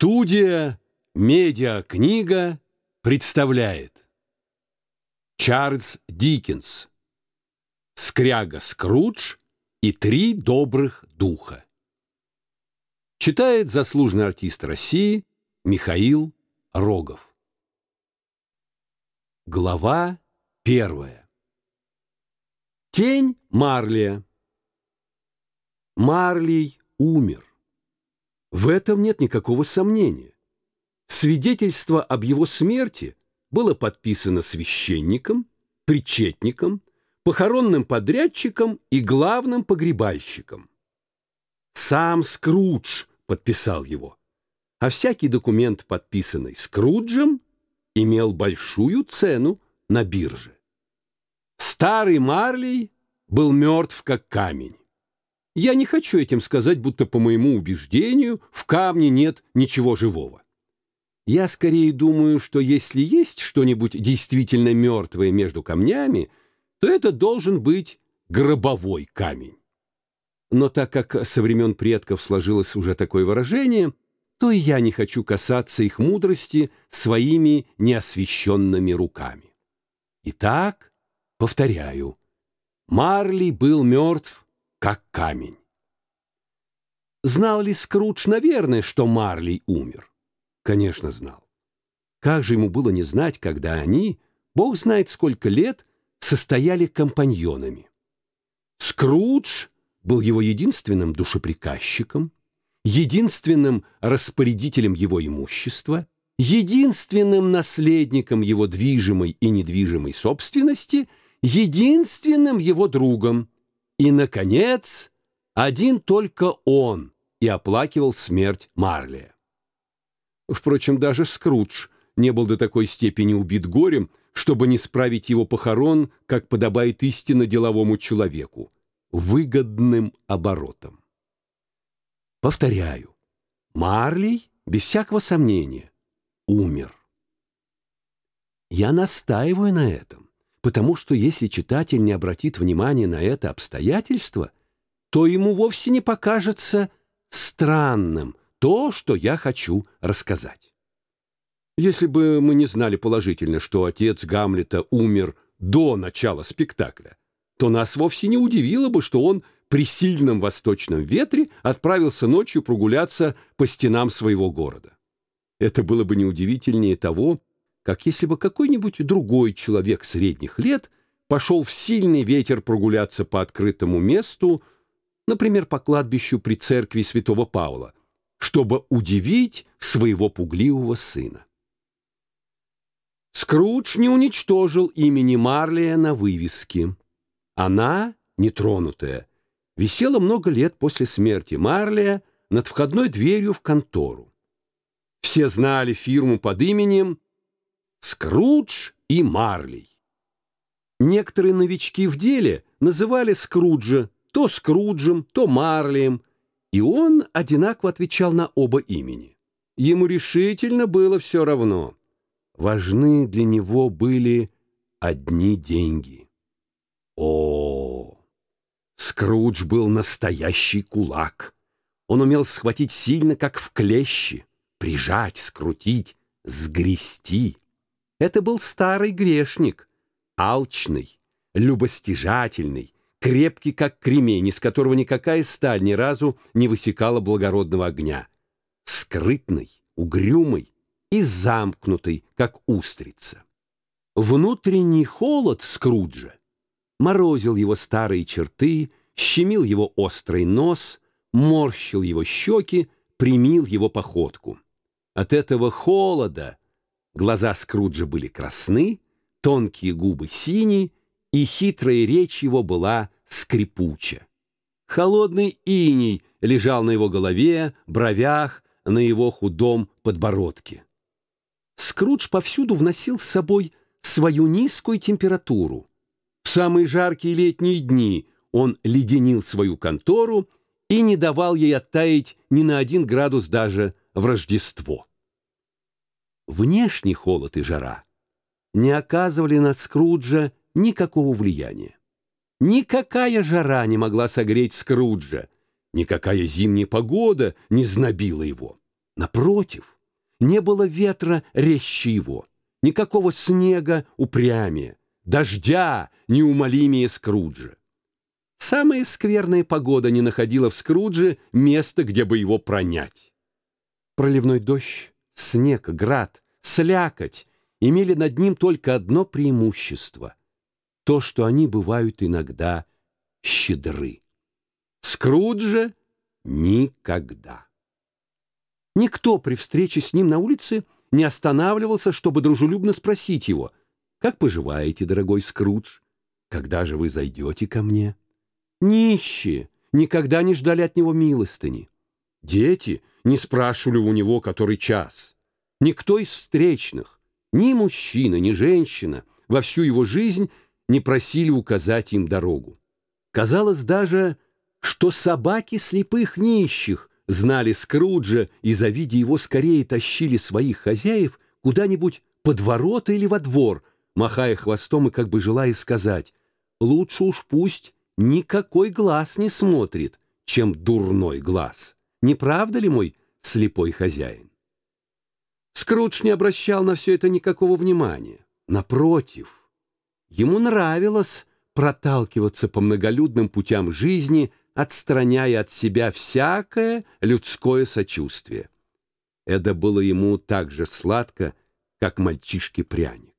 Студия «Медиакнига» представляет Чарльз Диккенс «Скряга Скрудж» и «Три добрых духа». Читает заслуженный артист России Михаил Рогов. Глава первая. Тень Марлия. Марлей умер. В этом нет никакого сомнения. Свидетельство об его смерти было подписано священником, причетником, похоронным подрядчиком и главным погребальщиком. Сам Скрудж подписал его, а всякий документ, подписанный Скруджем, имел большую цену на бирже. Старый Марлей был мертв как камень. Я не хочу этим сказать, будто по моему убеждению в камне нет ничего живого. Я скорее думаю, что если есть что-нибудь действительно мертвое между камнями, то это должен быть гробовой камень. Но так как со времен предков сложилось уже такое выражение, то и я не хочу касаться их мудрости своими неосвещенными руками. Итак, повторяю, Марли был мертв как камень. Знал ли Скрудж, наверное, что Марли умер? Конечно, знал. Как же ему было не знать, когда они, бог знает сколько лет, состояли компаньонами? Скрудж был его единственным душеприказчиком, единственным распорядителем его имущества, единственным наследником его движимой и недвижимой собственности, единственным его другом — и, наконец, один только он и оплакивал смерть Марлия. Впрочем, даже Скрудж не был до такой степени убит горем, чтобы не справить его похорон, как подобает истинно деловому человеку, выгодным оборотом. Повторяю, Марлей, без всякого сомнения, умер. Я настаиваю на этом потому что если читатель не обратит внимания на это обстоятельство, то ему вовсе не покажется странным то, что я хочу рассказать. Если бы мы не знали положительно, что отец Гамлета умер до начала спектакля, то нас вовсе не удивило бы, что он при сильном восточном ветре отправился ночью прогуляться по стенам своего города. Это было бы неудивительнее того, как если бы какой-нибудь другой человек средних лет пошел в сильный ветер прогуляться по открытому месту, например, по кладбищу при церкви святого Павла, чтобы удивить своего пугливого сына. Скрудж не уничтожил имени Марлия на вывеске. Она, нетронутая, висела много лет после смерти Марлия над входной дверью в контору. Все знали фирму под именем Скрудж и Марлей. Некоторые новички в деле называли Скруджа то Скруджем, то Марлием, и он одинаково отвечал на оба имени. Ему решительно было все равно. Важны для него были одни деньги. О, Скрудж был настоящий кулак. Он умел схватить сильно, как в клещи, прижать, скрутить, сгрести. Это был старый грешник, алчный, любостяжательный, крепкий, как кремень, из которого никакая сталь ни разу не высекала благородного огня, скрытный, угрюмый и замкнутый, как устрица. Внутренний холод Скруджа морозил его старые черты, щемил его острый нос, морщил его щеки, примил его походку. От этого холода Глаза Скруджа были красны, тонкие губы синие, и хитрая речь его была скрипуча. Холодный иней лежал на его голове, бровях, на его худом подбородке. Скрудж повсюду вносил с собой свою низкую температуру. В самые жаркие летние дни он леденил свою контору и не давал ей оттаять ни на один градус даже в Рождество внешний холод и жара не оказывали на Скруджа никакого влияния. Никакая жара не могла согреть Скруджа, никакая зимняя погода не знобила его. Напротив, не было ветра резче его, никакого снега упрямее, дождя неумолимее Скруджа. Самая скверная погода не находила в Скрудже места, где бы его пронять. Проливной дождь, снег, град, слякоть имели над ним только одно преимущество — то, что они бывают иногда щедры. Скрудж же никогда. Никто при встрече с ним на улице не останавливался, чтобы дружелюбно спросить его, «Как поживаете, дорогой Скрудж? Когда же вы зайдете ко мне?» Нищие никогда не ждали от него милостыни. Дети не спрашивали у него, который час. Никто из встречных, ни мужчина, ни женщина, во всю его жизнь не просили указать им дорогу. Казалось даже, что собаки слепых нищих знали Скруджа и, завидя его, скорее тащили своих хозяев куда-нибудь под ворота или во двор, махая хвостом и как бы желая сказать, лучше уж пусть никакой глаз не смотрит, чем дурной глаз. Не правда ли мой слепой хозяин? Скрудж не обращал на все это никакого внимания. Напротив, ему нравилось проталкиваться по многолюдным путям жизни, отстраняя от себя всякое людское сочувствие. Это было ему так же сладко, как мальчишке пряник.